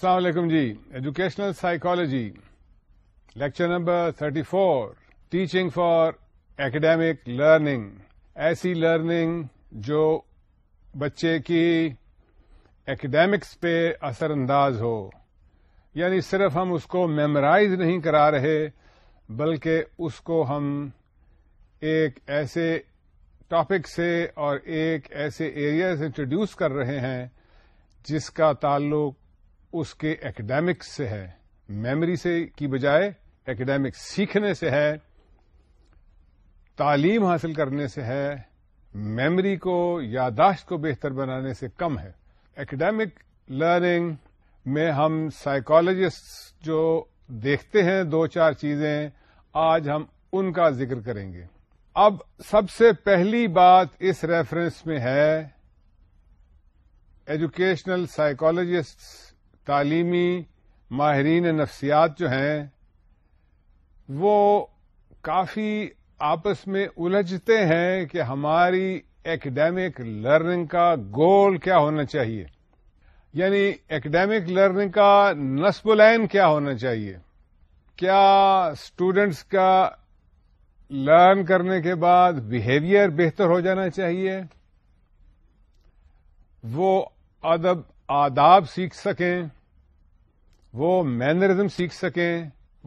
السلام علیکم جی educational psychology lecture number 34 four teaching for academic learning ایسی لرننگ جو بچے کی ایکڈیمکس پہ اثر انداز ہو یعنی صرف ہم اس کو میمورائز نہیں کرا رہے بلکہ اس کو ہم ایک ایسے ٹاپک سے اور ایک ایسے ایریا سے انٹروڈیوس کر رہے ہیں جس کا تعلق اس کے اکیڈیمکس سے ہے میمری کی بجائے اکیڈیمکس سیکھنے سے ہے تعلیم حاصل کرنے سے ہے میمری کو یاداشت کو بہتر بنانے سے کم ہے اکیڈیمک لرننگ میں ہم سائیکالوجسٹ جو دیکھتے ہیں دو چار چیزیں آج ہم ان کا ذکر کریں گے اب سب سے پہلی بات اس ریفرنس میں ہے ایجوکیشنل سائیکالوجسٹ تعلیمی ماہرین نفسیات جو ہیں وہ کافی آپس میں الجھتے ہیں کہ ہماری ایکڈیمک لرننگ کا گول کیا ہونا چاہیے یعنی ایکڈیمک لرننگ کا نصب العین کیا ہونا چاہیے کیا اسٹوڈینٹس کا لرن کرنے کے بعد بہیویئر بہتر ہو جانا چاہیے وہ ادب آداب سیکھ سکیں وہ مینرزم سیکھ سکیں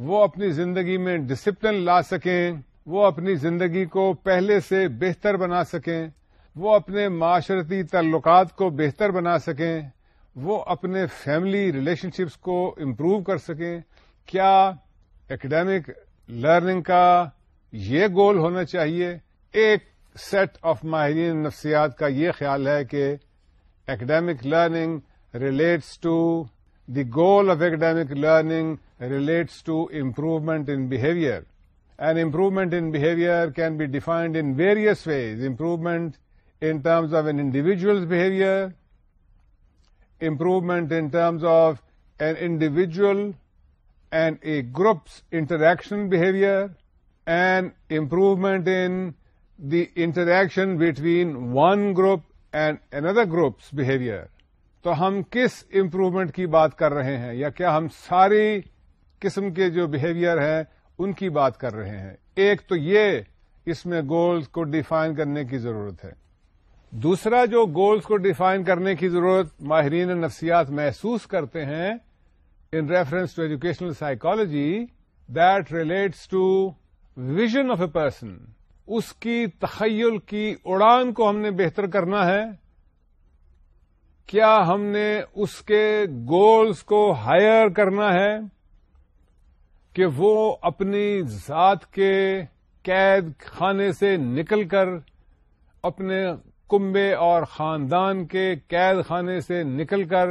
وہ اپنی زندگی میں ڈسپلن لا سکیں وہ اپنی زندگی کو پہلے سے بہتر بنا سکیں وہ اپنے معاشرتی تعلقات کو بہتر بنا سکیں وہ اپنے فیملی ریلیشن شپس کو امپروو کر سکیں کیا اکیڈیمک لرننگ کا یہ گول ہونا چاہیے ایک سیٹ آف ماہرین نفسیات کا یہ خیال ہے کہ academic learning relates to The goal of academic learning relates to improvement in behavior. And improvement in behavior can be defined in various ways. Improvement in terms of an individual's behavior, improvement in terms of an individual and a group's interaction behavior, and improvement in the interaction between one group and another group's behavior. تو ہم کس improvement کی بات کر رہے ہیں یا کیا ہم ساری قسم کے جو بہیویئر ہیں ان کی بات کر رہے ہیں ایک تو یہ اس میں گولز کو ڈیفائن کرنے کی ضرورت ہے دوسرا جو گولز کو ڈیفائن کرنے کی ضرورت ماہرین نفسیات محسوس کرتے ہیں in reference to educational psychology that relates to vision of a person اس کی تخیل کی اڑان کو ہم نے بہتر کرنا ہے کیا ہم نے اس کے گولز کو ہائر کرنا ہے کہ وہ اپنی ذات کے قید خانے سے نکل کر اپنے کمبے اور خاندان کے قید خانے سے نکل کر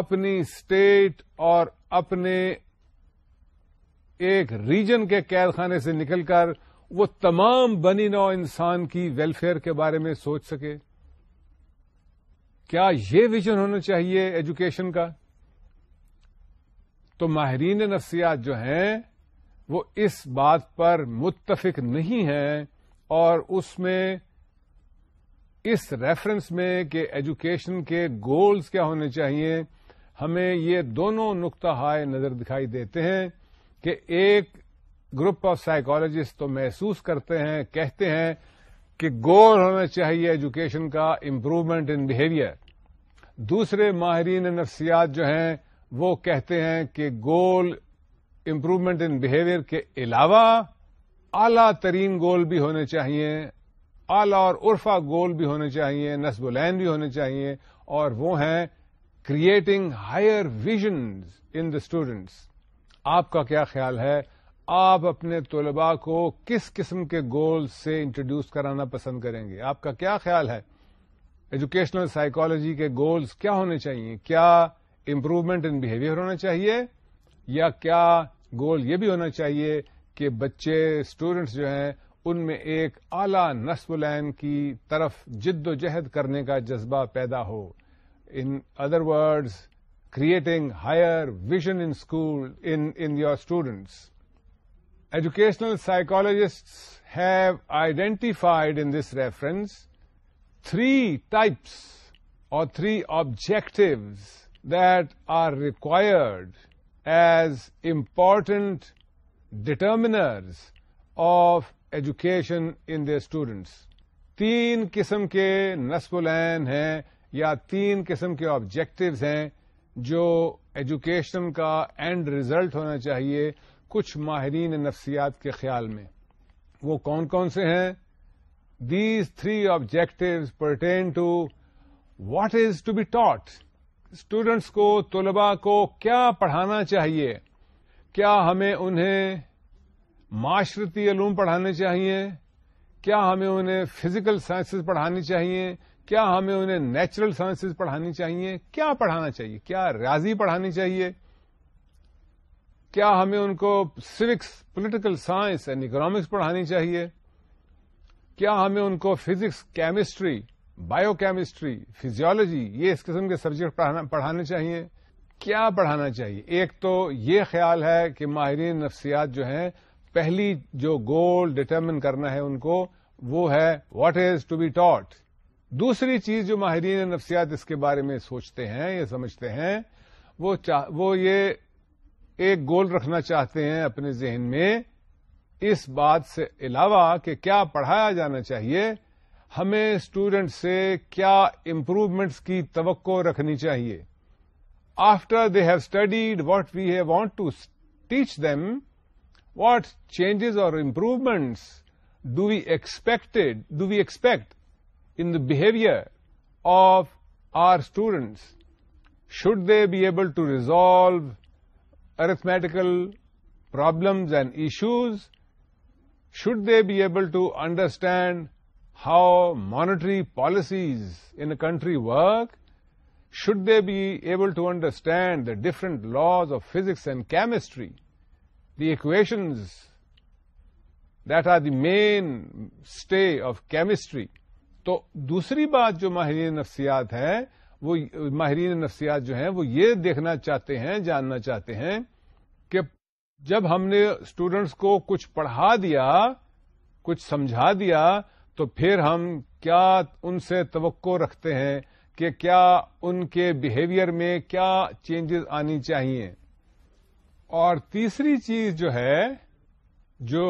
اپنی اسٹیٹ اور اپنے ایک ریجن کے قید خانے سے نکل کر وہ تمام بنی نو انسان کی ویلفیئر کے بارے میں سوچ سکے کیا یہ ویژن ہونا چاہیے ایجوکیشن کا تو ماہرین نفسیات جو ہیں وہ اس بات پر متفق نہیں ہے اور اس میں اس ریفرنس میں کہ ایجوکیشن کے گولز کیا ہونے چاہیے ہمیں یہ دونوں نقطہ ہائے نظر دکھائی دیتے ہیں کہ ایک گروپ آف سائیکالوجسٹ تو محسوس کرتے ہیں کہتے ہیں کہ گول ہونا چاہیے ایجوکیشن کا امپروومنٹ ان بہیویئر دوسرے ماہرین نفسیات جو ہیں وہ کہتے ہیں کہ گول امپروومنٹ ان بہیویئر کے علاوہ اعلی ترین گول بھی ہونے چاہیے اعلی اور عرفا گول بھی ہونے چاہیے نسب لین بھی ہونے چاہیے اور وہ ہیں creating higher visions in the students آپ کا کیا خیال ہے آپ اپنے طلباء کو کس قسم کے گول سے انٹروڈیوس کرانا پسند کریں گے آپ کا کیا خیال ہے ایجوکیشنل سائیکالوجی کے گولز کیا ہونے چاہیے کیا امپروومنٹ ان بہیویئر ہونا چاہیے یا کیا گول یہ بھی ہونا چاہیے کہ بچے اسٹوڈینٹس جو ہیں ان میں ایک اعلی نصب لین کی طرف جد و جہد کرنے کا جذبہ پیدا ہو in other words creating higher vision in school in your students educational psychologist have identified in this reference three types اور three objectives that are required as important determiners of education in the students تین قسم کے نصب العین ہیں یا تین قسم کے آبجیکٹوز ہیں جو ایجوکیشن کا اینڈ ریزلٹ ہونا چاہیے کچھ ماہرین نفسیات کے خیال میں وہ کون کون سے ہیں these three objectives pertain to what is to be taught students کو طلباء کو کیا پڑھانا چاہیے کیا ہمیں انہیں معاشرتی علوم پڑھانے چاہیے کیا ہمیں انہیں فزیکل سائنسز پڑھانی چاہیے کیا ہمیں انہیں نیچرل سائنسز پڑھانی چاہیے کیا پڑھانا چاہیے کیا ریاضی پڑھانی چاہیے کیا ہمیں ان کو civics political science and economics پڑھانی چاہیے کیا ہمیں ان کو physics chemistry biochemistry physiology یہ اس قسم کے سبجیکٹ پڑھانے چاہیے کیا پڑھانا چاہیے ایک تو یہ خیال ہے کہ ماہرین نفسیات جو ہیں پہلی جو گول ڈٹرمن کرنا ہے ان کو وہ ہے what is to be taught دوسری چیز جو ماہرین نفسیات اس کے بارے میں سوچتے ہیں یا سمجھتے ہیں وہ, چا... وہ یہ ایک گول رکھنا چاہتے ہیں اپنے ذہن میں اس بات سے علاوہ کہ کیا پڑھایا جانا چاہیے ہمیں اسٹوڈینٹ سے کیا امپروومنٹس کی توقع رکھنی چاہیے after they have studied what we have want to teach them what changes اور improvements do we expected do we expect in the behaviour of our students should they be able to resolve arithmetical problems and issues should they be able to understand how monetary policies in country work should they be able to understand the different laws of physics and chemistry deviations that are the main stay of chemistry تو دوسری بات جو ماہرین نفسیات ہیں وہ ماہرین نفسیات جو ہیں وہ یہ دیکھنا چاہتے ہیں جاننا چاہتے ہیں کہ جب ہم نے اسٹوڈینٹس کو کچھ پڑھا دیا کچھ سمجھا دیا تو پھر ہم کیا ان سے توقع رکھتے ہیں کہ کیا ان کے بیہیویئر میں کیا چینجز آنی چاہیے اور تیسری چیز جو ہے جو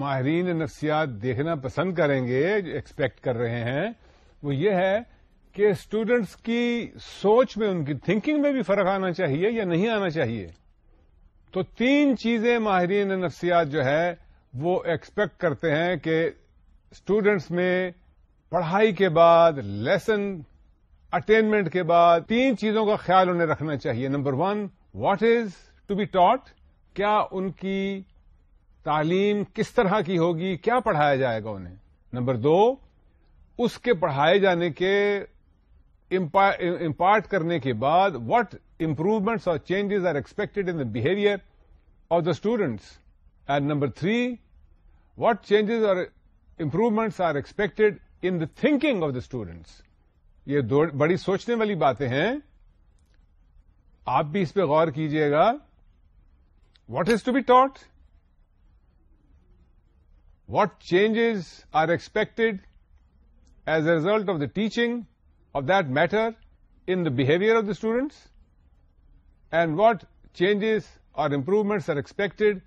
ماہرین نفسیات دیکھنا پسند کریں گے جو ایکسپیکٹ کر رہے ہیں وہ یہ ہے کہ اسٹوڈینٹس کی سوچ میں ان کی تھنکنگ میں بھی فرق آنا چاہیے یا نہیں آنا چاہیے تو تین چیزیں ماہرین نفسیات جو ہے وہ ایکسپیکٹ کرتے ہیں کہ اسٹوڈینٹس میں پڑھائی کے بعد لیسن اٹینمنٹ کے بعد تین چیزوں کا خیال انہیں رکھنا چاہیے number one what is to be taught کیا ان کی تعلیم کس طرح کی ہوگی کیا پڑھایا جائے گا انہیں نمبر دو اس کے پڑھائے جانے کے امپارٹ کرنے کے بعد وٹ امپروومنٹس اور changes are expected in the behaviour of the students and number three what changes اور improvements are expected in the thinking of the students یہ بڑی سوچنے والی باتیں ہیں آپ بھی اس پہ غور کیجیے گا what is to be taught what changes are expected as a result of the teaching that matter in the behaviour of the students and what changes اور improvements are expected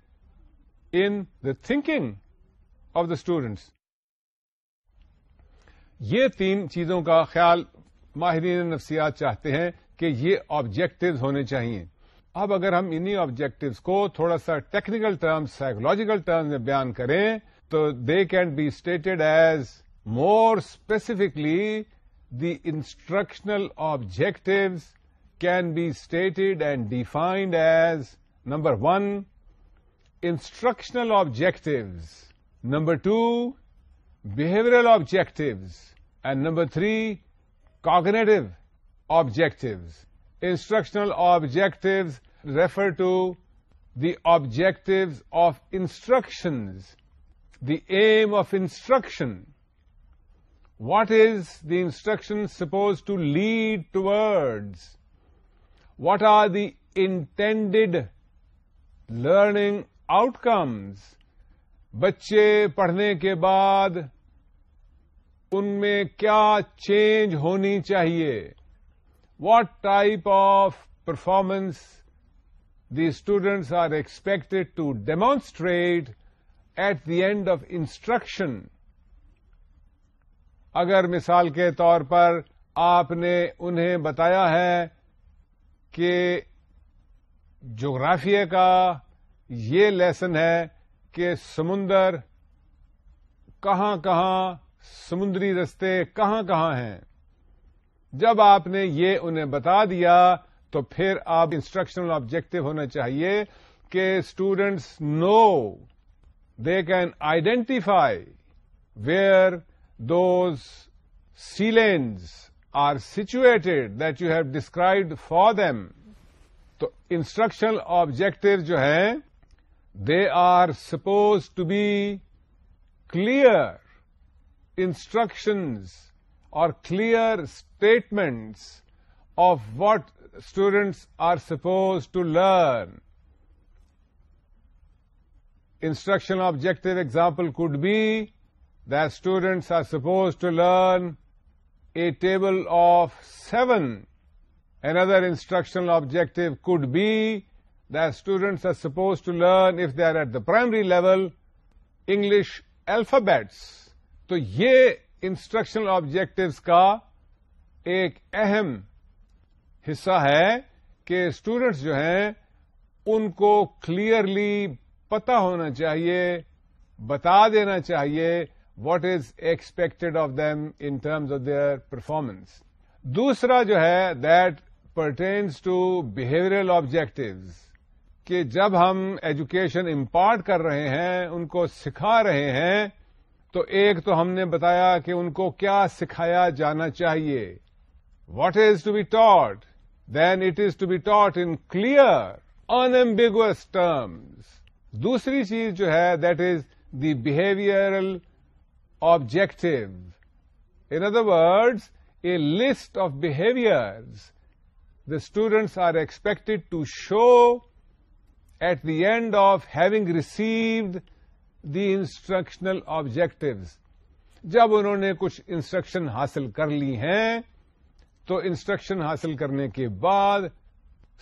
in the thinking of the students یہ تین چیزوں کا خیال ماہرین نفسیات چاہتے ہیں کہ یہ آبجیکٹوز ہونے چاہیے اب اگر ہم انہیں آبجیکٹوز کو تھوڑا سا ٹیکنیکل ٹرم سائکولوجیکل ٹرم میں بیان کریں تو they can be stated as more specifically the instructional objectives can be stated and defined as, number one, instructional objectives, number two, behavioral objectives, and number three, cognitive objectives. Instructional objectives refer to the objectives of instructions, the aim of instruction, what is the instruction suppose to lead towards what are the intended learning outcomes بچے پڑھنے کے بعد ان میں کیا change ہونی چاہیے what type of performance the students are expected to demonstrate at the end of instruction اگر مثال کے طور پر آپ نے انہیں بتایا ہے کہ جغرافیہ کا یہ لیسن ہے کہ سمندر کہاں کہاں سمندری رستے کہاں کہاں ہیں جب آپ نے یہ انہیں بتا دیا تو پھر آپ انسٹرکشنل آبجیکٹو ہونا چاہیے کہ students know they can identify where those salines are situated that you have described for them تو انسٹرکشن آبجیکٹ جو ہیں they are suppose to be clear instructions اور clear statements of what students are suppose turn instruction object example could be that students are supposed to learn a table of seven. Another instructional objective could be that students are supposed to learn if they are at the primary level English alphabets. تو یہ instructional objectives کا ایک اہم حصہ ہے کہ students جو ہیں ان کو کلیئرلی پتا ہونا چاہیے بتا دینا چاہیے what is expected of them in terms of their performance دوسرا جو ہے that pertains to behavioural objectives کہ جب ہم ایجوکیشن امپارٹ کر رہے ہیں ان کو سکھا رہے ہیں تو ایک تو ہم نے بتایا کہ ان کو کیا سکھایا جانا چاہیے what is to be taught then it is to be taught in clear unambiguous terms دوسری چیز جو ہے that is the behavioural objective. In other words, a list of behaviors the students are expected to show at the end of having received the instructional objectives. جب انہوں نے کچھ instruction حاصل کر لی ہیں تو انسٹرکشن حاصل کرنے کے بعد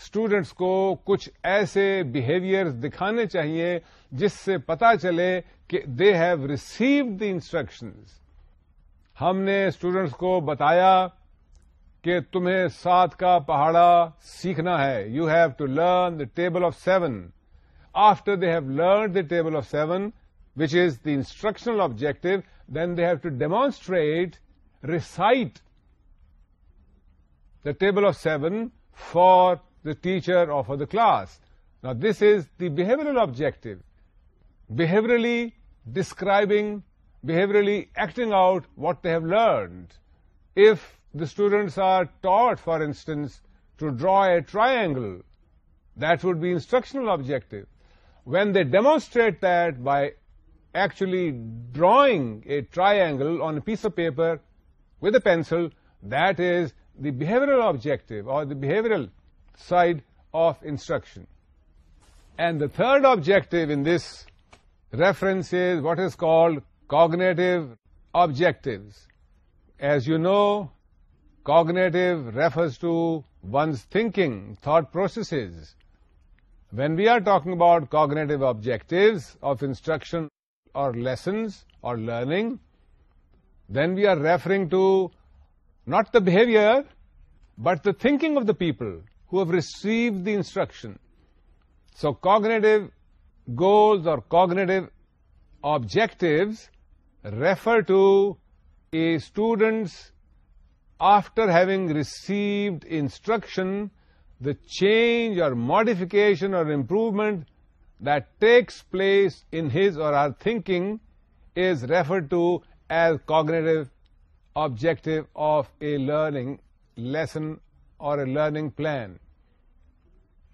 اسٹوڈینٹس کو کچھ ایسے بہیویئر دکھانے چاہیے جس سے پتا چلے کہ they have received the instructions ہم نے اسٹوڈینٹس کو بتایا کہ تمہیں سات کا پہاڑا سیکھنا ہے you have to learn the table of seven after they have learn the table of seven which is the instructional objective then they have to demonstrate recite the table of seven for the teacher of the class this is the behavioural objective behaviourally describing, behaviorally acting out what they have learned. If the students are taught, for instance, to draw a triangle, that would be instructional objective. When they demonstrate that by actually drawing a triangle on a piece of paper with a pencil, that is the behavioral objective or the behavioral side of instruction. And the third objective in this references what is called cognitive objectives. As you know, cognitive refers to one's thinking, thought processes. When we are talking about cognitive objectives of instruction or lessons or learning, then we are referring to not the behavior, but the thinking of the people who have received the instruction. So cognitive goals or cognitive objectives refer to a student's, after having received instruction, the change or modification or improvement that takes place in his or her thinking is referred to as cognitive objective of a learning lesson or a learning plan.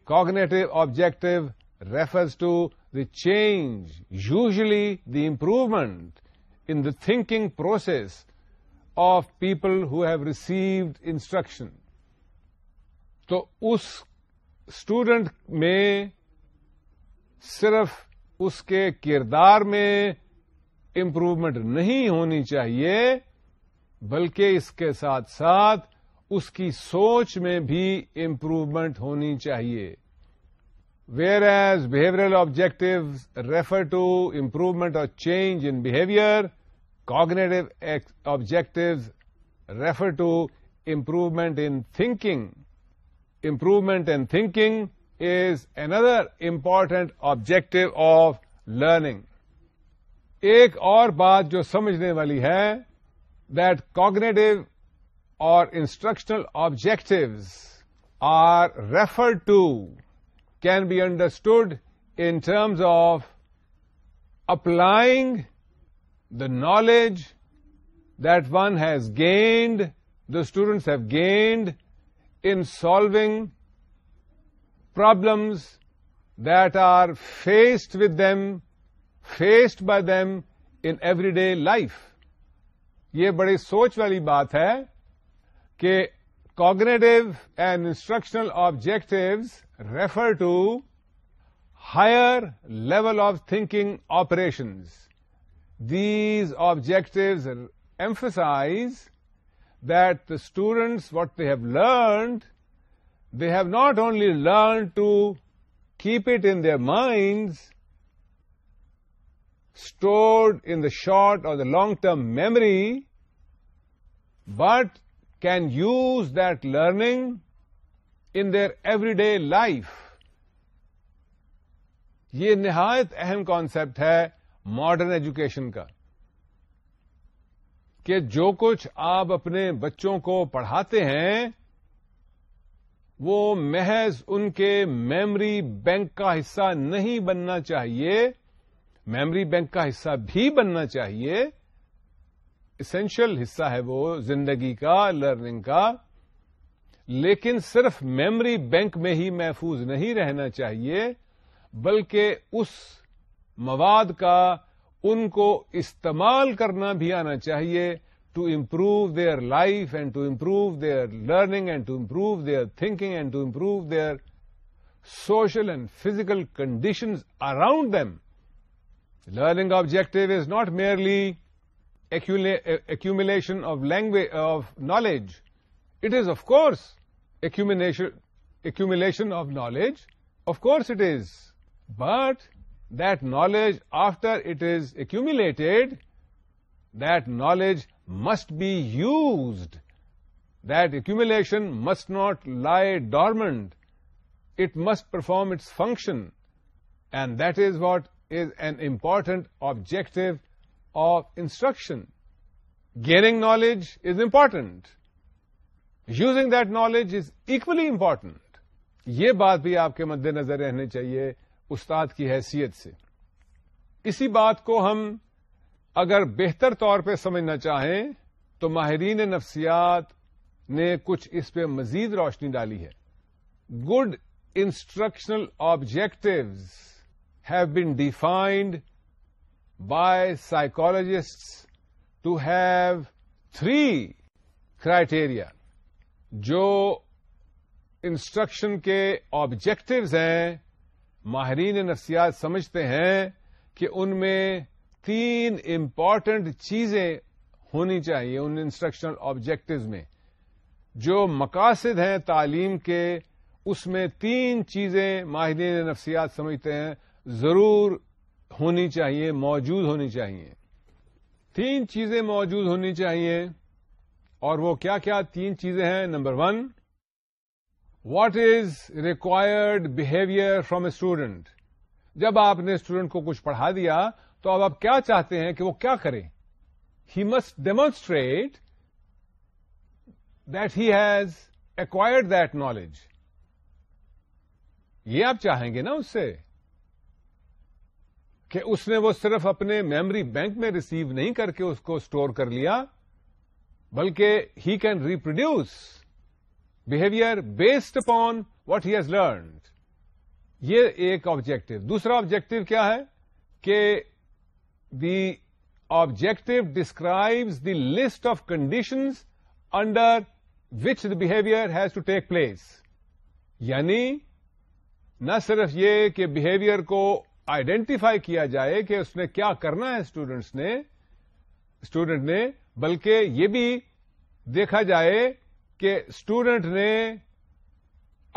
Cognitive objective refers to the change the the improvement in the process process of people have received instruction تو اس student میں صرف اس کے کردار میں improvement نہیں ہونی چاہیے بلکہ اس کے ساتھ ساتھ اس کی سوچ میں بھی امپروومنٹ ہونی چاہیے whereas behavioural objectives refer to improvement اور change in behaviour cognitive objectives refer to improvement in think improvement in thinking is another important objective of learning ایک اور بات جو سمجھنے والی ہے دیک کاگنیٹو اور instructional objectives are referred to can be understood in terms of applying the knowledge that one has gained the students have gained in solving problems that are faced with them faced by them in every day life یہ بڑی سوچ والی بات ہے کہ cognitive and instructional objectives refer to higher level of thinking operations. These objectives emphasize that the students, what they have learned, they have not only learned to keep it in their minds, stored in the short or the long-term memory, but can use that learning in their every day life یہ نہایت اہم concept ہے modern education کا کہ جو کچھ آپ اپنے بچوں کو پڑھاتے ہیں وہ محض ان کے میمری بینک کا حصہ نہیں بننا چاہیے میمری بینک کا حصہ بھی بننا چاہیے اسینشل حصہ ہے وہ زندگی کا لرننگ کا لیکن صرف میموری بینک میں ہی محفوظ نہیں رہنا چاہیے بلکہ اس مواد کا ان کو استعمال کرنا بھی آنا چاہیے to improve their life and to improve their learning and to improve their thinking and to improve their social and physical conditions around them learning objective is not merely accumulation of language of knowledge It is, of course, accumulation of knowledge. Of course it is. But that knowledge, after it is accumulated, that knowledge must be used. That accumulation must not lie dormant. It must perform its function. And that is what is an important objective of instruction. Gaining knowledge is important. Using that knowledge is equally important یہ بات بھی آپ کے مد نظر رہنے چاہیے استاد کی حیثیت سے اسی بات کو ہم اگر بہتر طور پہ سمجھنا چاہیں تو ماہرین نفسیات نے کچھ اس پہ مزید روشنی ڈالی ہے good instructional objectives have been defined by psychologist to have three criteria جو انسٹرکشن کے آبجیکٹوز ہیں ماہرین نفسیات سمجھتے ہیں کہ ان میں تین امپارٹنٹ چیزیں ہونی چاہیے ان انسٹرکشنل آبجیکٹیوز میں جو مقاصد ہیں تعلیم کے اس میں تین چیزیں ماہرین نفسیات سمجھتے ہیں ضرور ہونی چاہیے موجود ہونی چاہیے تین چیزیں موجود ہونی چاہیے اور وہ کیا کیا تین چیزیں ہیں number one what is required behaviour from a student جب آپ نے اسٹوڈنٹ کو کچھ پڑھا دیا تو اب آپ کیا چاہتے ہیں کہ وہ کیا کرے he must demonstrate that he has acquired that knowledge یہ آپ چاہیں گے نا اس سے کہ اس نے وہ صرف اپنے میمری بینک میں ریسیو نہیں کر کے اس کو اسٹور کر لیا بلکہ he can reproduce behaviour based upon what he has learned یہ ایک آبجیکٹو دوسرا آبجیکٹو کیا ہے کہ the objective describes the list of conditions under which the behaviour has to take place یعنی نہ صرف یہ کہ بہیویئر کو آئیڈینٹیفائی کیا جائے کہ اس نے کیا کرنا ہے اسٹوڈنٹس نے اسٹوڈنٹ نے بلکہ یہ بھی دیکھا جائے کہ اسٹوڈنٹ نے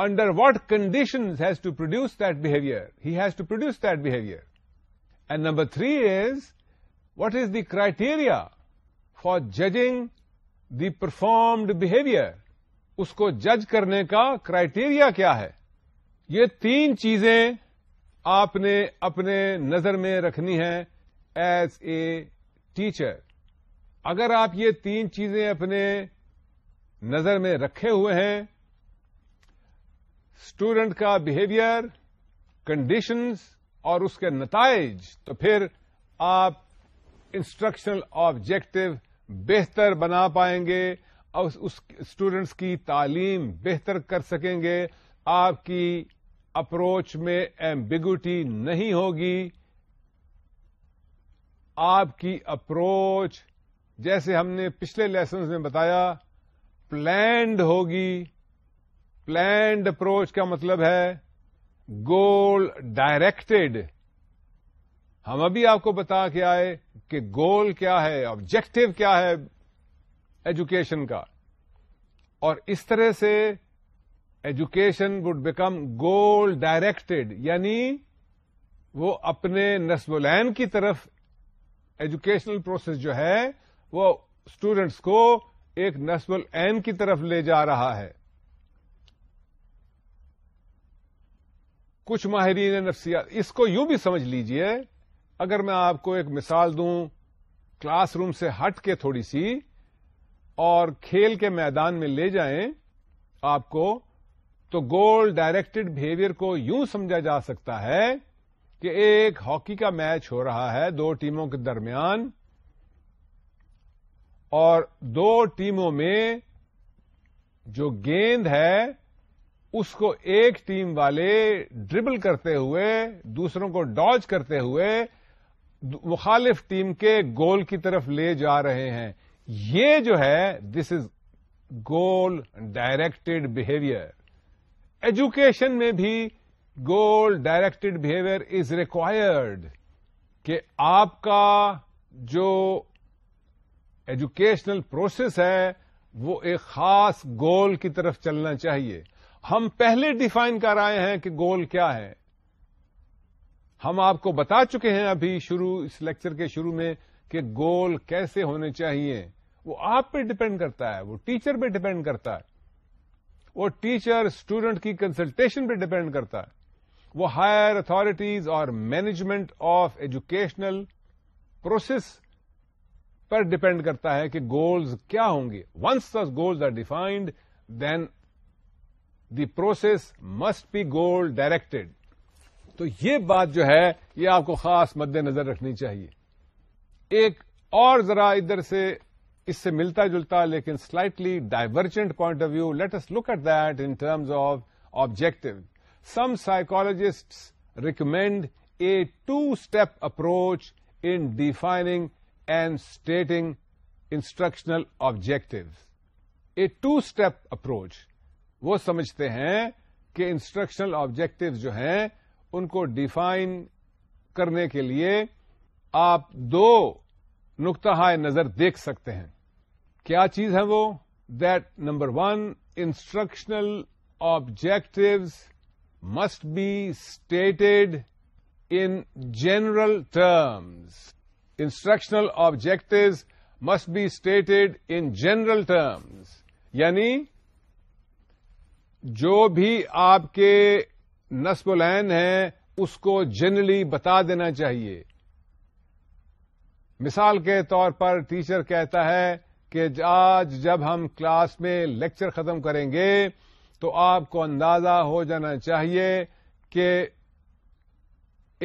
under what condition has to produce that behaviour he has to produce that behaviour and number three is what is the criteria for judging the performed behaviour اس کو جج کرنے کا کرائٹیریا کیا ہے یہ تین چیزیں آپ نے اپنے نظر میں رکھنی ہے ایز اے ٹیچر اگر آپ یہ تین چیزیں اپنے نظر میں رکھے ہوئے ہیں اسٹوڈنٹ کا بہیویئر کنڈیشنز اور اس کے نتائج تو پھر آپ انسٹرکشنل آبجیکٹو بہتر بنا پائیں گے اور اس اسٹوڈنٹس کی تعلیم بہتر کر سکیں گے آپ کی اپروچ میں ایمبیگوٹی نہیں ہوگی آپ کی اپروچ جیسے ہم نے پچھلے لیسنز میں بتایا پلانڈ ہوگی پلانڈ اپروچ کا مطلب ہے گول ڈائریکٹڈ ہم ابھی آپ کو بتا کے آئے کہ گول کیا ہے آبجیکٹو کیا ہے ایجوکیشن کا اور اس طرح سے education would become goal directed یعنی وہ اپنے نسب العین کی طرف ایجوکیشنل پروسیس جو ہے وہ اسٹوڈینٹس کو ایک نسب العین کی طرف لے جا رہا ہے کچھ ماہرین نفسیات اس کو یوں بھی سمجھ لیجئے اگر میں آپ کو ایک مثال دوں کلاس روم سے ہٹ کے تھوڑی سی اور کھیل کے میدان میں لے جائیں آپ کو تو گول ڈائریکٹڈ بہیویئر کو یوں سمجھا جا سکتا ہے کہ ایک ہاکی کا میچ ہو رہا ہے دو ٹیموں کے درمیان اور دو ٹیموں میں جو گیند ہے اس کو ایک ٹیم والے ڈربل کرتے ہوئے دوسروں کو ڈاج کرتے ہوئے مخالف ٹیم کے گول کی طرف لے جا رہے ہیں یہ جو ہے this is goal directed behaviour education میں بھی goal directed behaviour is required کہ آپ کا جو ایجوکیشنل پروسیس ہے وہ ایک خاص گول کی طرف چلنا چاہیے ہم پہلے ڈیفائن کر آئے ہیں کہ گول کیا ہے ہم آپ کو بتا چکے ہیں ابھی شروع اس لیکچر کے شروع میں کہ گول کیسے ہونے چاہیے وہ آپ پہ ڈپینڈ کرتا ہے وہ ٹیچر پہ ڈپینڈ کرتا ہے وہ ٹیچر اسٹوڈنٹ کی کنسلٹیشن پہ ڈپینڈ کرتا ہے وہ ہائر اتارٹیز اور مینجمنٹ آف ایجوکیشنل پروسیس پر ڈیپینڈ کرتا ہے کہ گولز کیا ہوں گے once this goals are defined then the process must be goal directed تو یہ بات جو ہے یہ آپ کو خاص مد نظر رکھنی چاہیے ایک اور ذرا ادھر سے اس سے ملتا جلتا لیکن slightly divergent point of view let us look at that in terms of objective some psychologist recommend a two step approach in defining and stating instructional objective a two step approach وہ سمجھتے ہیں کہ instructional objective جو ہیں ان کو define کرنے کے لیے آپ دو نقطہ نظر دیکھ سکتے ہیں کیا چیز ہے وہ that number one instructional objectives must be stated in general terms instructional objectives must be stated in general terms یعنی جو بھی آپ کے نسب العین ہیں اس کو جنرلی بتا دینا چاہیے مثال کے طور پر ٹیچر کہتا ہے کہ آج جب ہم کلاس میں لیکچر ختم کریں گے تو آپ کو اندازہ ہو جانا چاہیے کہ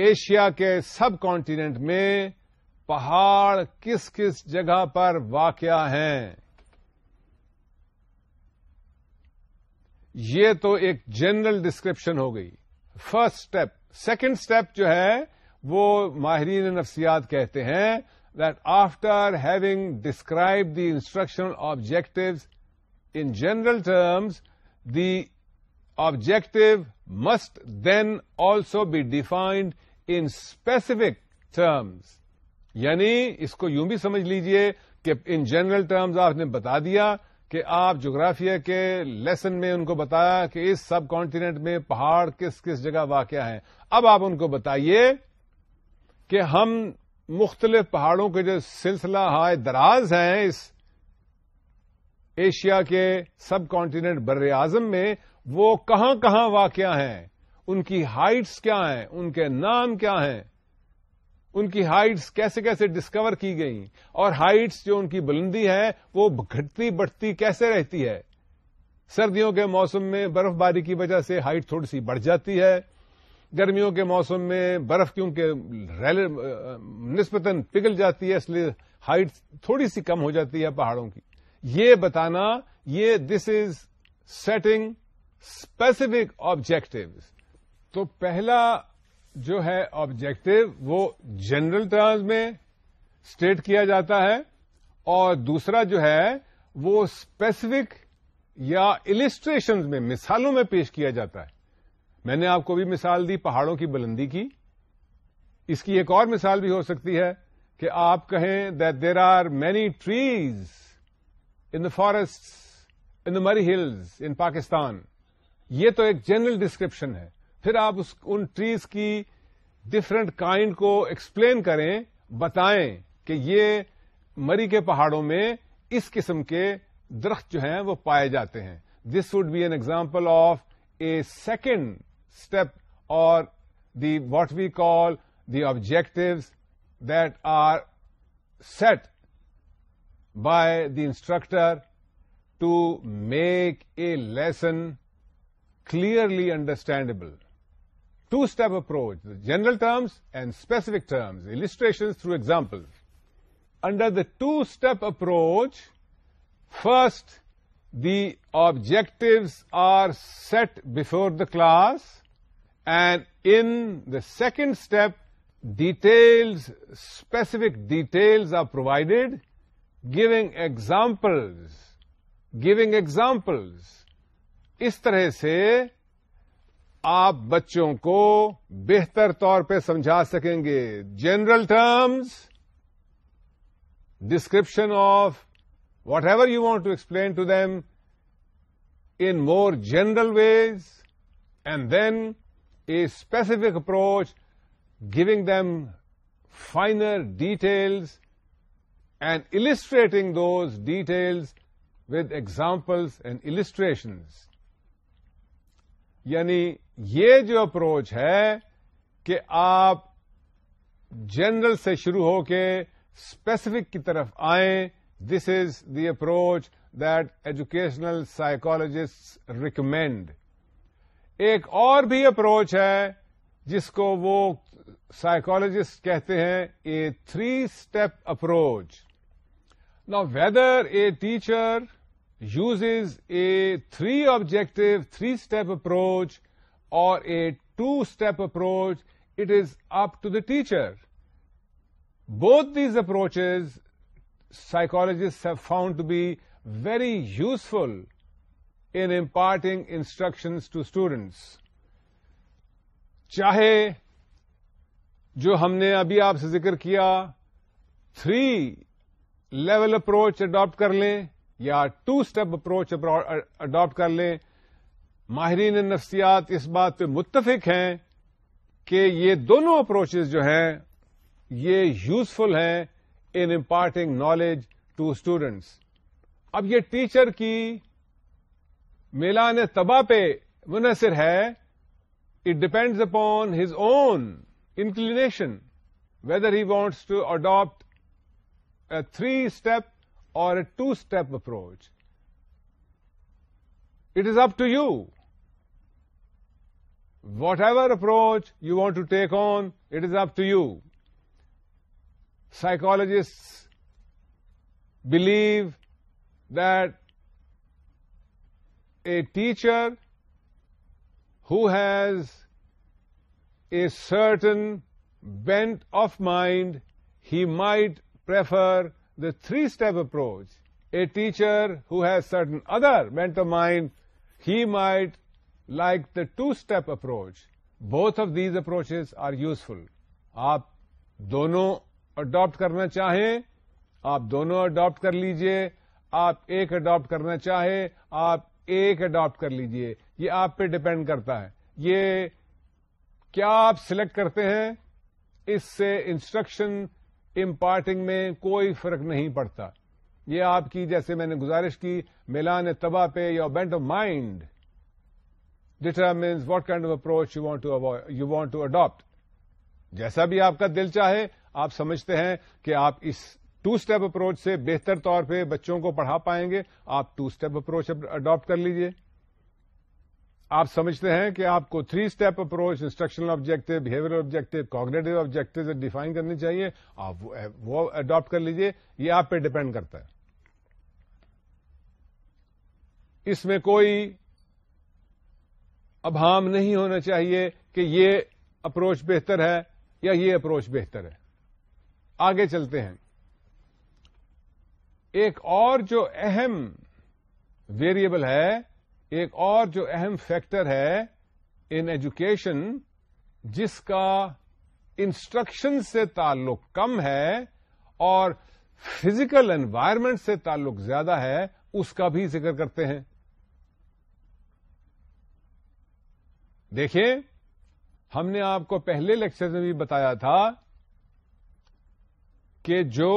ایشیا کے سب کانٹیننٹ میں پہاڑ کس کس جگہ پر واقع ہیں یہ تو ایک جنرل ڈسکرپشن ہو گئی فرسٹ اسٹیپ سیکنڈ اسٹیپ جو ہے وہ ماہرین نفسیات کہتے ہیں that after having describe the instruction objective in general terms the objective must then also be defined in specific terms یعنی اس کو یوں بھی سمجھ لیجئے کہ ان جنرل ٹرمز آپ نے بتا دیا کہ آپ جغرافیہ کے لیسن میں ان کو بتایا کہ اس سب کانٹیننٹ میں پہاڑ کس کس جگہ واقع ہیں اب آپ ان کو بتائیے کہ ہم مختلف پہاڑوں کے جو سلسلہ ہائے دراز ہیں اس ایشیا کے سب کانٹیننٹ بر اعظم میں وہ کہاں کہاں واقع ہیں ان کی ہائٹس کیا ہیں ان کے نام کیا ہیں ان کی ہائٹس کیسے کیسے ڈسکور کی گئی اور ہائٹس جو ان کی بلندی ہے وہ گھٹتی بڑھتی کیسے رہتی ہے سردیوں کے موسم میں برف باری کی وجہ سے ہائٹ تھوڑی سی بڑھ جاتی ہے گرمیوں کے موسم میں برف کیونکہ نسبتاً پگھل جاتی ہے اس لیے ہائٹ تھوڑی سی کم ہو جاتی ہے پہاڑوں کی یہ بتانا یہ this is setting specific objective تو پہلا جو ہے آبجیکٹو وہ جنرل ٹرمز میں اسٹیٹ کیا جاتا ہے اور دوسرا جو ہے وہ اسپیسیفک یا السٹریشن میں مثالوں میں پیش کیا جاتا ہے میں نے آپ کو بھی مثال دی پہاڑوں کی بلندی کی اس کی ایک اور مثال بھی ہو سکتی ہے کہ آپ کہیں that there are many trees in the forest in the Murree hills in Pakistan یہ تو ایک جنرل ڈسکرپشن ہے پھر آپ اس ان ٹریز کی ڈفرنٹ کائنڈ کو ایکسپلین کریں بتائیں کہ یہ مری کے پہاڑوں میں اس قسم کے درخت جو ہیں وہ پائے جاتے ہیں this would be an example of a second step اور the what we call the objectives that are set by the instructor to make a lesson clearly understandable two step approach general terms and specific terms illustration through example under the two step approach first the objectives are set before the class and in the second step details specific details are provided giving examples giving examples اس طرح سے آپ بچوں کو بہتر طور پہ سمجھا سکیں گے general terms description of whatever you want to explain to them in more general ways and then a specific approach giving them finer details and illustrating those details with examples and illustrations یعنی یہ جو approach ہے کہ آپ general سے شروع ہو کے specific کی طرف آئیں this is the approach that educational psychologist recommend ایک اور بھی اپروچ ہے جس کو وہ سائیکولوجسٹ کہتے ہیں اے تھری اسٹیپ اپروچ نا whether a teacher uses a three objective three step approach a two step approach it is up to the teacher both these approach psychologist have found be very useful in imparting instructions to students چاہے جو ہم نے ابھی آپ سے ذکر کیا three level approach adapt کر لیں یا ٹو اسٹپ اپروچ اڈاپٹ کر لیں ماہرین نفسیات اس بات پہ متفق ہیں کہ یہ دونوں اپروچز جو ہیں یہ یوزفل ہیں in imparting knowledge to students اب یہ ٹیچر کی میلان تباہ پہ منحصر ہے it depends upon his own inclination whether he wants to adapt a three step اور a two step approach It is up to you. Whatever approach you want to take on, it is up to you. Psychologists believe that a teacher who has a certain bent of mind, he might prefer the three-step approach. A teacher who has certain other bent of mind he might like the two step approach both of these approach are useful آپ دونوں adapt کرنا چاہیں آپ دونوں adapt کر لیجیے آپ ایک اڈاپٹ کرنا چاہیں آپ ایک اڈاپٹ کر لیجیے یہ آپ پہ ڈپینڈ کرتا ہے یہ کیا آپ سلیکٹ کرتے ہیں اس سے انسٹرکشن امپارٹنگ میں کوئی فرق نہیں پڑتا یہ آپ کی جیسے میں نے گزارش کی میلان تباہ پہ your bent mind determines what kind of approach you want you want to adapt جیسا بھی آپ کا دل چاہے آپ سمجھتے ہیں کہ آپ اس ٹو اسٹیپ اپروچ سے بہتر طور پہ بچوں کو پڑھا پائیں گے آپ ٹو اسٹیپ اپروچ اڈاپٹ کر لیجئے آپ سمجھتے ہیں کہ آپ کو three step approach instructional objective behaviour objective cognitive objective define کرنی چاہیے آپ وہ اڈاپٹ کر لیجیے یہ آپ پہ ڈپینڈ کرتا ہے اس میں کوئی ابہام نہیں ہونا چاہیے کہ یہ اپروچ بہتر ہے یا یہ اپروچ بہتر ہے آگے چلتے ہیں ایک اور جو اہم ویریبل ہے ایک اور جو اہم فیکٹر ہے ان ایجوکیشن جس کا انسٹرکشن سے تعلق کم ہے اور فزیکل انوائرمنٹ سے تعلق زیادہ ہے اس کا بھی ذکر کرتے ہیں دیکھیے ہم نے آپ کو پہلے لیکچر میں بھی بتایا تھا کہ جو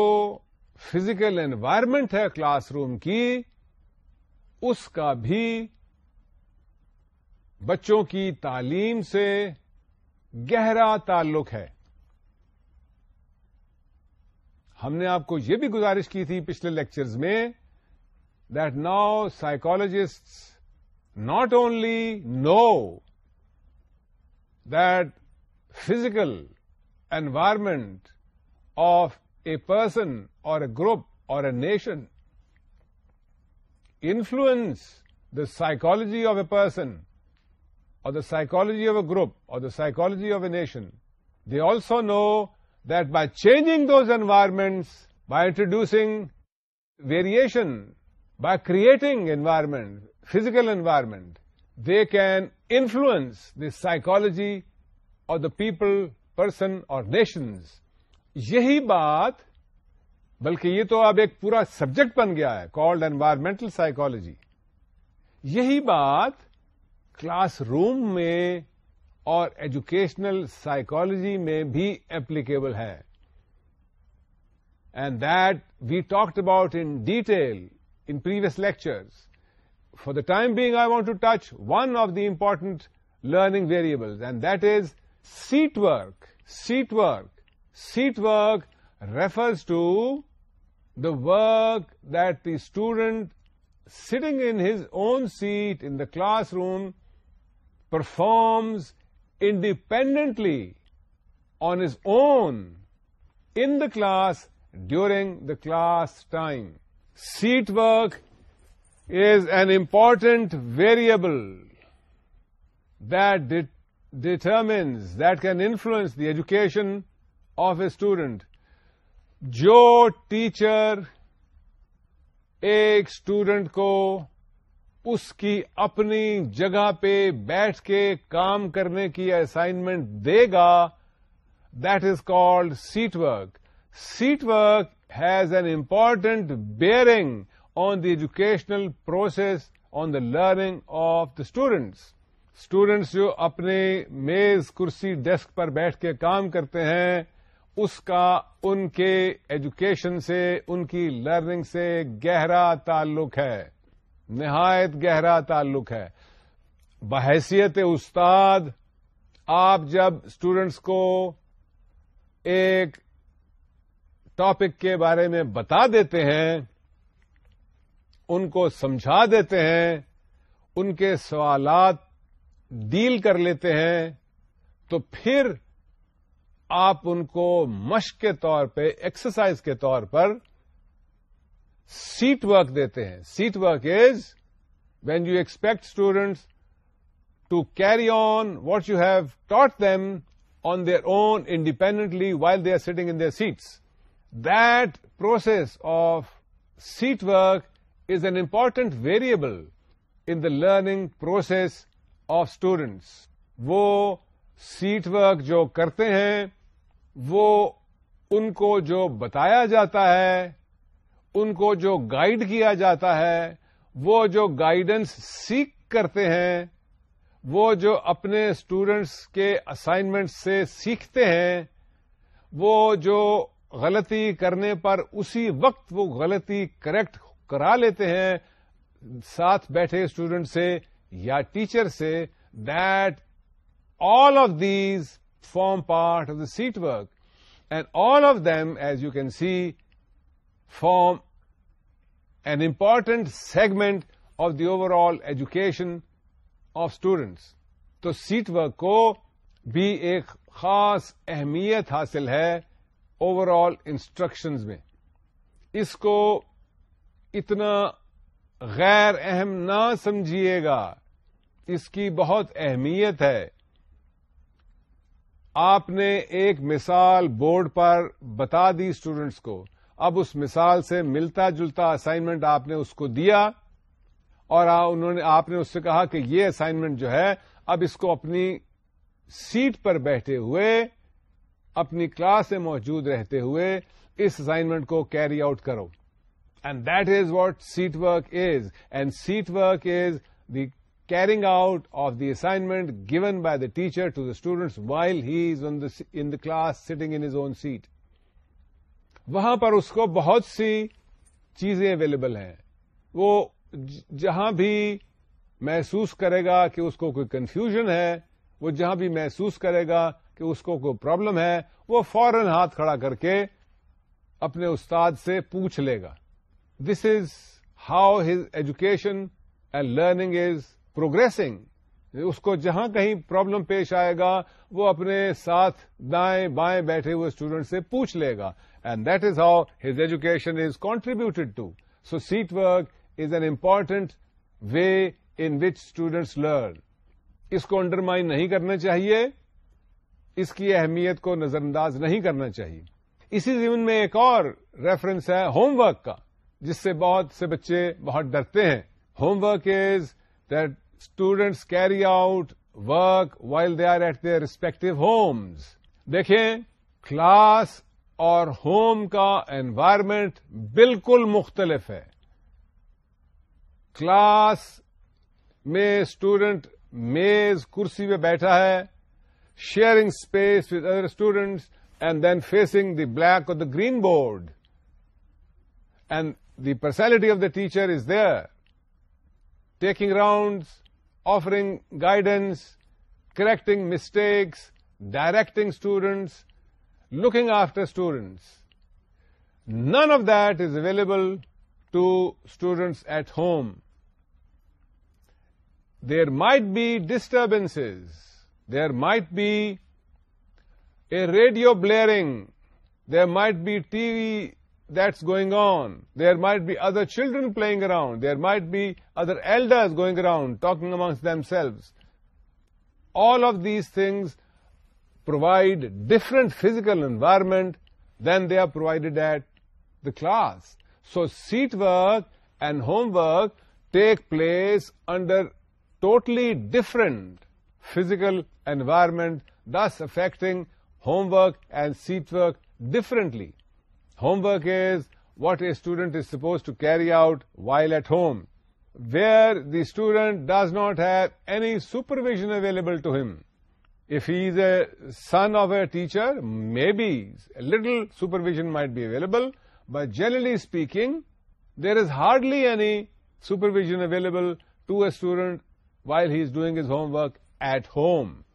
فزیکل انوائرمنٹ ہے کلاس روم کی اس کا بھی بچوں کی تعلیم سے گہرا تعلق ہے ہم نے آپ کو یہ بھی گزارش کی تھی پچھلے لیکچرز میں that now psychologist not only know that physical environment of a person اور اے گروپ اور a nation influence the psychology of a person or the psychology of a group or the psychology of a nation, they also know that by changing those environments, by introducing variation, by creating environment, physical environment, they can influence the psychology of the people, person or nations. یہی بات بلکہ یہ تو اب ایک پورا subject بن گیا ہے کولڈ انوائرمنٹل سائیکالوجی یہی بات کلاس روم میں اور ایجوکیشنل سائیکالوجی میں بھی ایپلیکیبل ہے and that we talked about in detail in previous lectures for the time being I want to touch one of the important learning variables and that is seat work seat work seat work refers to the work that the student sitting in his own seat in class room performs independently on his own in the class during the class time seat work is an important variable that determines that can influence the education of a student جو teacher ایک student کو اس کی اپنی جگہ پہ بیٹھ کے کام کرنے کی اسائنمنٹ دے گا that is called seat work seat work has an important bearing on the educational process on the learning of the students students جو اپنے میز کرسی ڈیسک پر بیٹھ کے کام کرتے ہیں اس کا ان کے ایجوکیشن سے ان کی لرننگ سے گہرا تعلق ہے نہایت گہرا تعلق ہے بحیثیت استاد آپ جب اسٹوڈنٹس کو ایک ٹاپک کے بارے میں بتا دیتے ہیں ان کو سمجھا دیتے ہیں ان کے سوالات ڈیل کر لیتے ہیں تو پھر آپ ان کو مشق کے طور پہ ایکسرسائز کے طور پر سیٹ ورک دیتے ہیں seat work is when you expect students to carry on what you have taught them on their own independently while they are sitting in their seats that process of seat work is an important variable in the learning process of students وہ seat work جو کرتے ہیں وہ ان کو جو بتایا جاتا ہے ان کو جو گائیڈ کیا جاتا ہے وہ جو گائیڈنس سیکھ کرتے ہیں وہ جو اپنے اسٹوڈینٹس کے اسائنمنٹ سے سیکھتے ہیں وہ جو غلطی کرنے پر اسی وقت وہ غلطی کریکٹ کرا لیتے ہیں ساتھ بیٹھے اسٹوڈینٹ سے یا ٹیچر سے that all of these form part of the seat work and all of them as you can see form an important segment of the overall education of students تو work کو بھی ایک خاص اہمیت حاصل ہے over all instructions میں اس کو اتنا غیر اہم نہ سمجھیے گا اس کی بہت اہمیت ہے آپ نے ایک مثال بورڈ پر بتا دی اسٹوڈنٹس کو اب اس مثال سے ملتا جلتا اسائنمنٹ آپ نے اس کو دیا اور انہوں نے آپ نے اس سے کہا کہ یہ اسائنمنٹ جو ہے اب اس کو اپنی سیٹ پر بیٹھے ہوئے اپنی کلاس سے موجود رہتے ہوئے اس اسائنمنٹ کو کیری آؤٹ کرو and that is what seat work is and seat work is the carrying out of the assignment given by the teacher to the students while he is in the class setting in his own seat وہاں پر اس کو بہت سی چیزیں available ہیں وہ جہاں بھی محسوس کرے گا کہ اس کو کوئی کنفیوژن ہے وہ جہاں بھی محسوس کرے گا کہ اس کو کوئی پرابلم ہے وہ فورن ہاتھ کھڑا کر کے اپنے استاد سے پوچھ لے گا this is how his education and learning is progressing اس کو جہاں کہیں پرابلم پیش آئے گا وہ اپنے ساتھ دائیں بائیں بیٹھے ہوئے اسٹوڈینٹ سے پوچھ لے گا and that is how his education is contributed to so set work is an important way in which students learn اس کو انڈرمائن نہیں کرنا چاہیے اس کی اہمیت کو نظر انداز نہیں کرنا چاہیے اسی زمین میں ایک اور ریفرنس ہے ہوم ورک کا جس سے بہت سے بچے بہت ڈرتے ہیں homework is that students carry out work while they are at their respective homes دیکھیں کلاس اور ہوم کا انوائرمنٹ بالکل مختلف ہے کلاس میں اسٹوڈنٹ میز کرسی پہ بیٹھا ہے sharing space with other students and then facing the black or the green board and the personality of the teacher is there taking round offering guidance correcting mistakes directing students looking after students none of this available students at home there might be disturbance there might be a radio blaring there might be T V that's going on. There might be other children playing around. There might be other elders going around, talking amongst themselves. All of these things provide different physical environment than they are provided at the class. So seat work and homework take place under totally different physical environment, thus affecting homework and seat work differently. Homework is what a student is supposed to carry out while at home, where the student does not have any supervision available to him. If he is a son of a teacher, maybe a little supervision might be available, but generally speaking, there is hardly any supervision available to a student while he is doing his homework at home.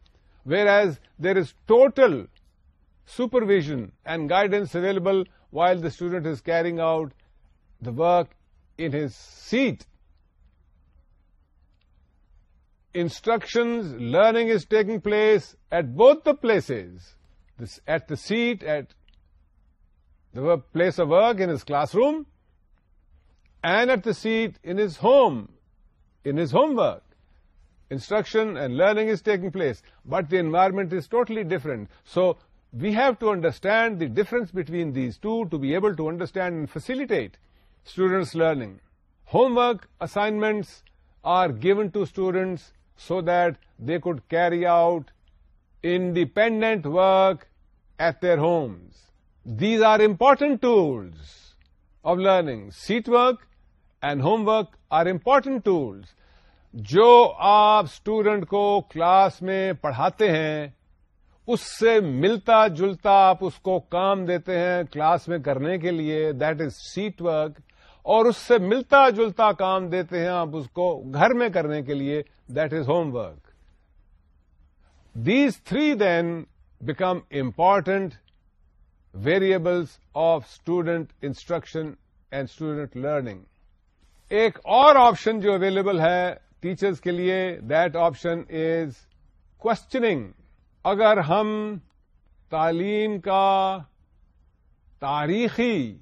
Whereas there is total supervision and guidance available while the student is carrying out the work in his seat. Instructions, learning is taking place at both the places, at the seat, at the place of work in his classroom, and at the seat in his home, in his homework. Instruction and learning is taking place, but the environment is totally different. So we have to understand the difference between these three to be able to understand and facilitate students learning homework assignments are given to students so that they could carry out independent work at their homes these are important tools of learning set work and homework are important tools جو آپ student کو class میں پڑھاتے ہیں اس سے ملتا جلتا آپ اس کو کام دیتے ہیں کلاس میں کرنے کے لیے دیٹ از سیٹ ورک اور اس سے ملتا جلتا کام دیتے ہیں آپ اس کو گھر میں کرنے کے لیے that is homework these three then become important variables of student instruction and student learning ایک اور آپشن جو اویلیبل ہے ٹیچرس کے لیے دیٹ آپشن از کوشچنگ اگر ہم تعلیم کا تاریخی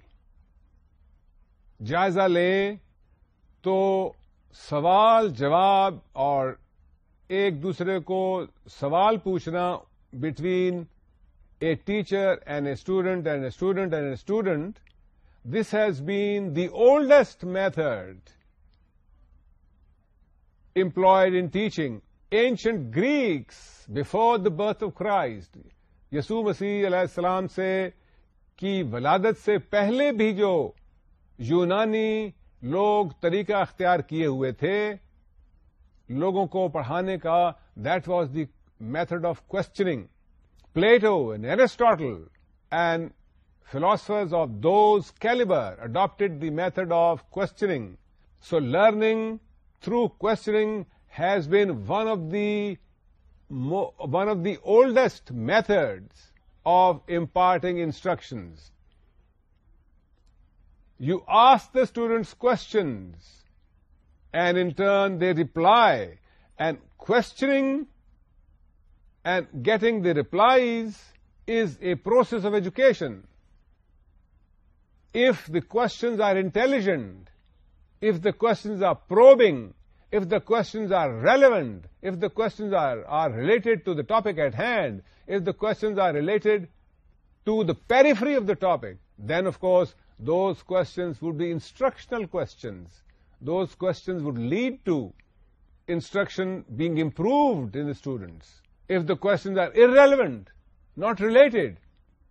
جائزہ لیں تو سوال جواب اور ایک دوسرے کو سوال پوچھنا between a teacher and a student and a student and a student this has been the oldest method employed in teaching ancient Greeks before the birth of Christ یسو مسیح علیہ السلام سے کی ولادت سے پہلے بھی جو یونانی لوگ طریقہ اختیار کیے ہوئے تھے لوگوں کو پڑھانے کا that was the method of questioning Plato and Aristotle and philosophers of those calibre adapted the method of questioning so learning through questioning has been one of the oldest methods of imparting instructions. You ask the students questions, and in turn they reply, and questioning and getting the replies is a process of education. If the questions are intelligent, if the questions are probing, if the questions are relevant, if the questions are related to the topic at hand, if the questions are related to the periphery of the topic, then of course those questions would be instructional questions. Those questions would lead to instruction being improved in the students. If the questions are irrelevant, not related,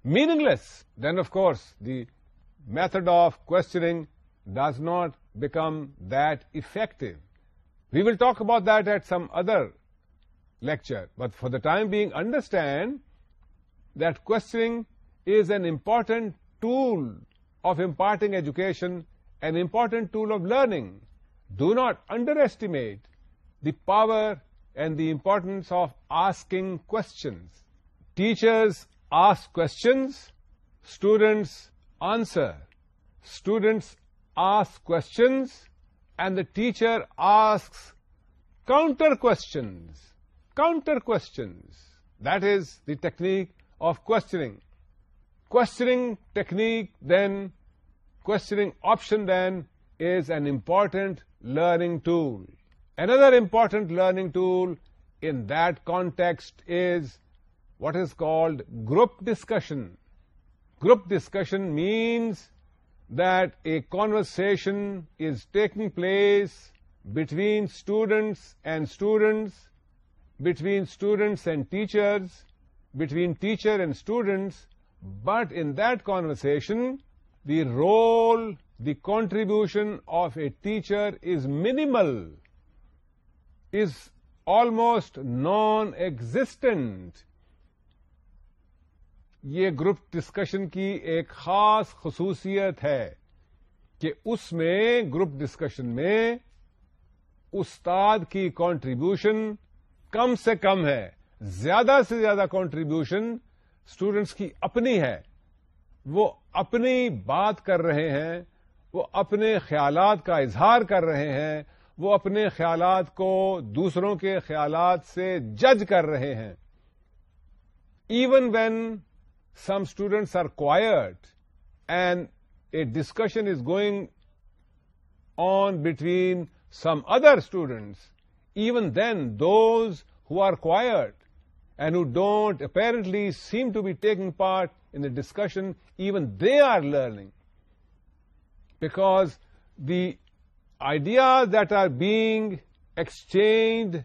meaningless, then of course the method of questioning does not become that effective. We will talk about that at some other lecture, but for the time being, understand that questioning is an important tool of imparting education, an important tool of learning. Do not underestimate the power and the importance of asking questions. Teachers ask questions, students answer. Students ask questions, and the teacher asks counter questions. That is the technique of questioning. Questioning technique then, questioning option then is an important learning tool. Another important learning tool in that context is what is called group discussion. Group discussion means that a conversation is taking place between students, between students and teachers, between teacher and students, but in that conversation, the role, the contribution of a teacher is minimal, is almost non-existent. یہ group discussion کی ایک خاص خصوصیت ہے کہ اس میں group discussion میں استاد کی کانٹریبیوشن کم سے کم ہے زیادہ سے زیادہ کانٹریبیوشن اسٹوڈینٹس کی اپنی ہے وہ اپنی بات کر رہے ہیں وہ اپنے خیالات کا اظہار کر رہے ہیں وہ اپنے خیالات کو دوسروں کے خیالات سے جج کر رہے ہیں even when some students are quiet and a discussion is going on between some other students, even then those who are quiet and who don't apparently seem to be taking part in the discussion, even they are learning, because the ideas that are being exchanged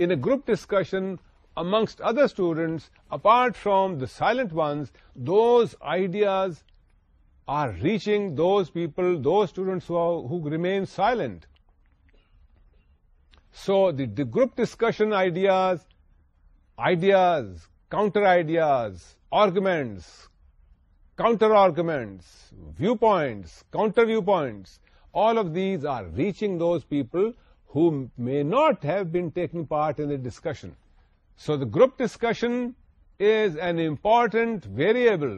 in a group discussion amongst other students, apart from the silent ones, those ideas are reaching those people, those students who remain silent. So the group discussion ideas, counter ideas, arguments, counter arguments, viewpoints, counter viewpoints, all of these are reaching those people who may not have been taking part in the discussion. So the group discussion is an important variable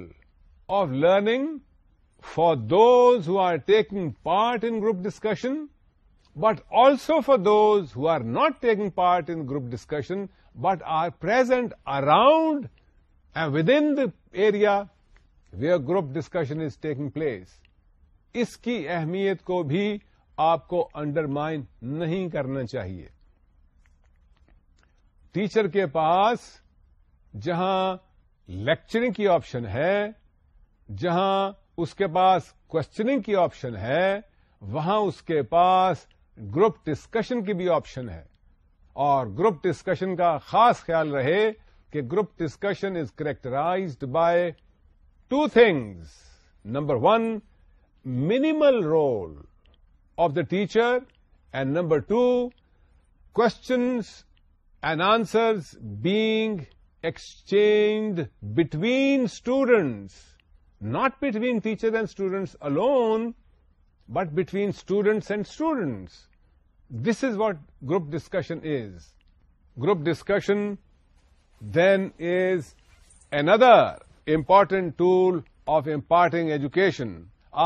of learning for those who are taking part in group discussion but also for those who are not taking part in group discussion but are present around within the area where group discussion is taking place اس کی اہمیت کو بھی آپ کو undermine نہیں کرنا چاہیے ٹیچر کے پاس جہاں لیکچرنگ کی آپشن ہے جہاں اس کے پاس کوشچننگ کی آپشن ہے وہاں اس کے پاس گروپ ڈسکشن کی بھی آپشن ہے اور گروپ ڈسکشن کا خاص خیال رہے کہ group discussion is characterised by two things number one minimal role of the teacher and number two questions and answers being exchange between students not between teacher and students alone but between students and students this is what group discussion is group discussion then is another important tool of imparting education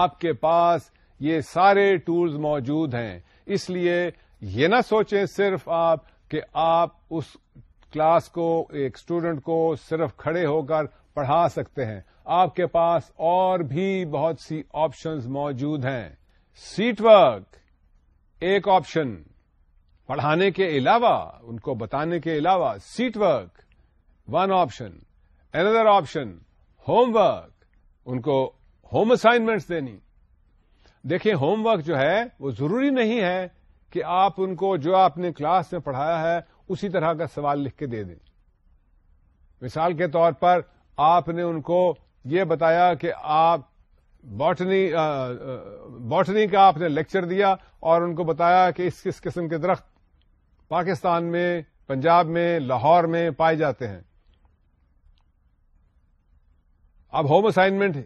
آپ کے پاس یہ سارے tools موجود ہیں اس لیے یہ نہ سوچیں صرف آپ کہ آپ اس کلاس کو ایک اسٹوڈنٹ کو صرف کھڑے ہو کر پڑھا سکتے ہیں آپ کے پاس اور بھی بہت سی آپشنز موجود ہیں سیٹ ورک ایک آپشن پڑھانے کے علاوہ ان کو بتانے کے علاوہ سیٹ ورک ون آپشن اندر آپشن ہوم ورک ان کو ہوم اسائنمنٹس دینی دیکھیں ہوم ورک جو ہے وہ ضروری نہیں ہے کہ آپ ان کو جو آپ نے کلاس میں پڑھایا ہے اسی طرح کا سوال لکھ کے دے دیں مثال کے طور پر آپ نے ان کو یہ بتایا کہ آپ باٹنی باٹنی کا آپ نے لیکچر دیا اور ان کو بتایا کہ اس کس قسم کے درخت پاکستان میں پنجاب میں لاہور میں پائے جاتے ہیں اب ہوم اسائنمنٹ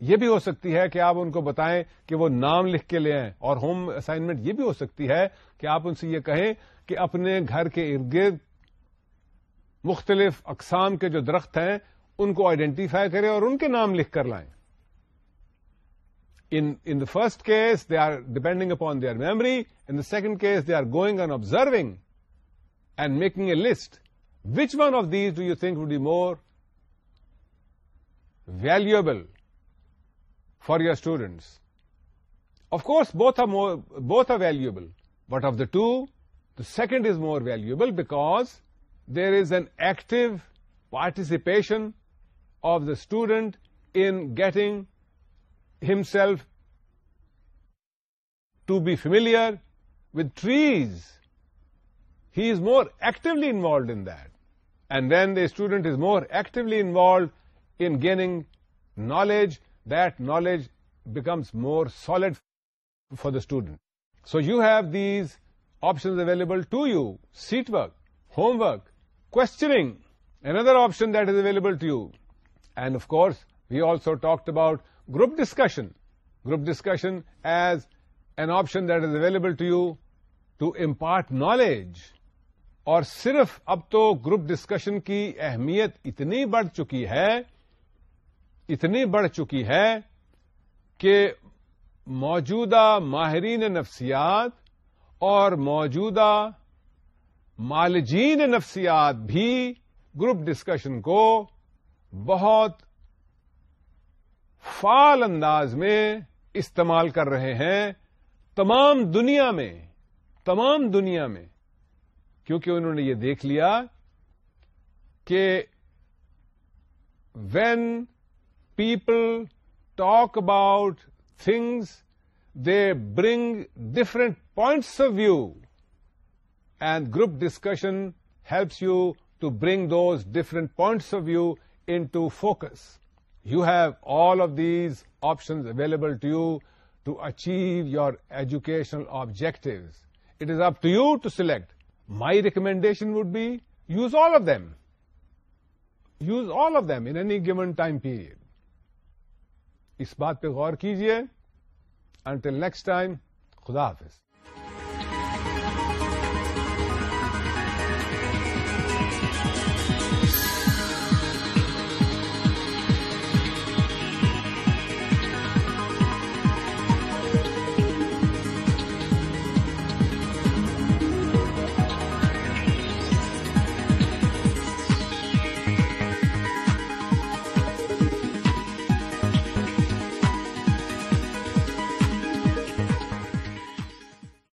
یہ بھی ہو سکتی ہے کہ آپ ان کو بتائیں کہ وہ نام لکھ کے لے آئیں اور ہوم اسائنمنٹ یہ بھی ہو سکتی ہے کہ آپ ان سے یہ کہیں کہ اپنے گھر کے ارد گرد مختلف اقسام کے جو درخت ہیں ان کو آئیڈینٹیفائی کریں اور ان کے نام لکھ کر لائیں in the first case they are depending upon their memory in the second case they are going and observing and making a list which one of these do you think would be more valuable for your students. Of course, both are valuable, but of the two, the second is more valuable because there is an active participation of the student in getting himself to be familiar with trees. He is more actively involved in that. And when the student is more actively involved in gaining knowledge that knowledge becomes more solid for for the student so you have these options available to set work homework questioning another option that is available to you and of course we also talk about group discussion group discussion as an option that is available to you to impart knowledge اور صرف اب تو grip discussion کی اہمیت اتنی بڑھ چکی ہے اتنی بڑھ چکی ہے کہ موجودہ ماہرین نفسیات اور موجودہ مالجین نفسیات بھی گروپ ڈسکشن کو بہت فعال انداز میں استعمال کر رہے ہیں تمام دنیا میں تمام دنیا میں کیونکہ انہوں نے یہ دیکھ لیا کہ when people talk about things, they bring different points of view, and group discussion helps you to bring those different points of view into focus. You have all of these options available to you to achieve your educational objectives. It is up to you to select. My recommendation would be use all of them. Use all of them in any given time period. اس بات پہ غور کیجیے until next time خدا حافظ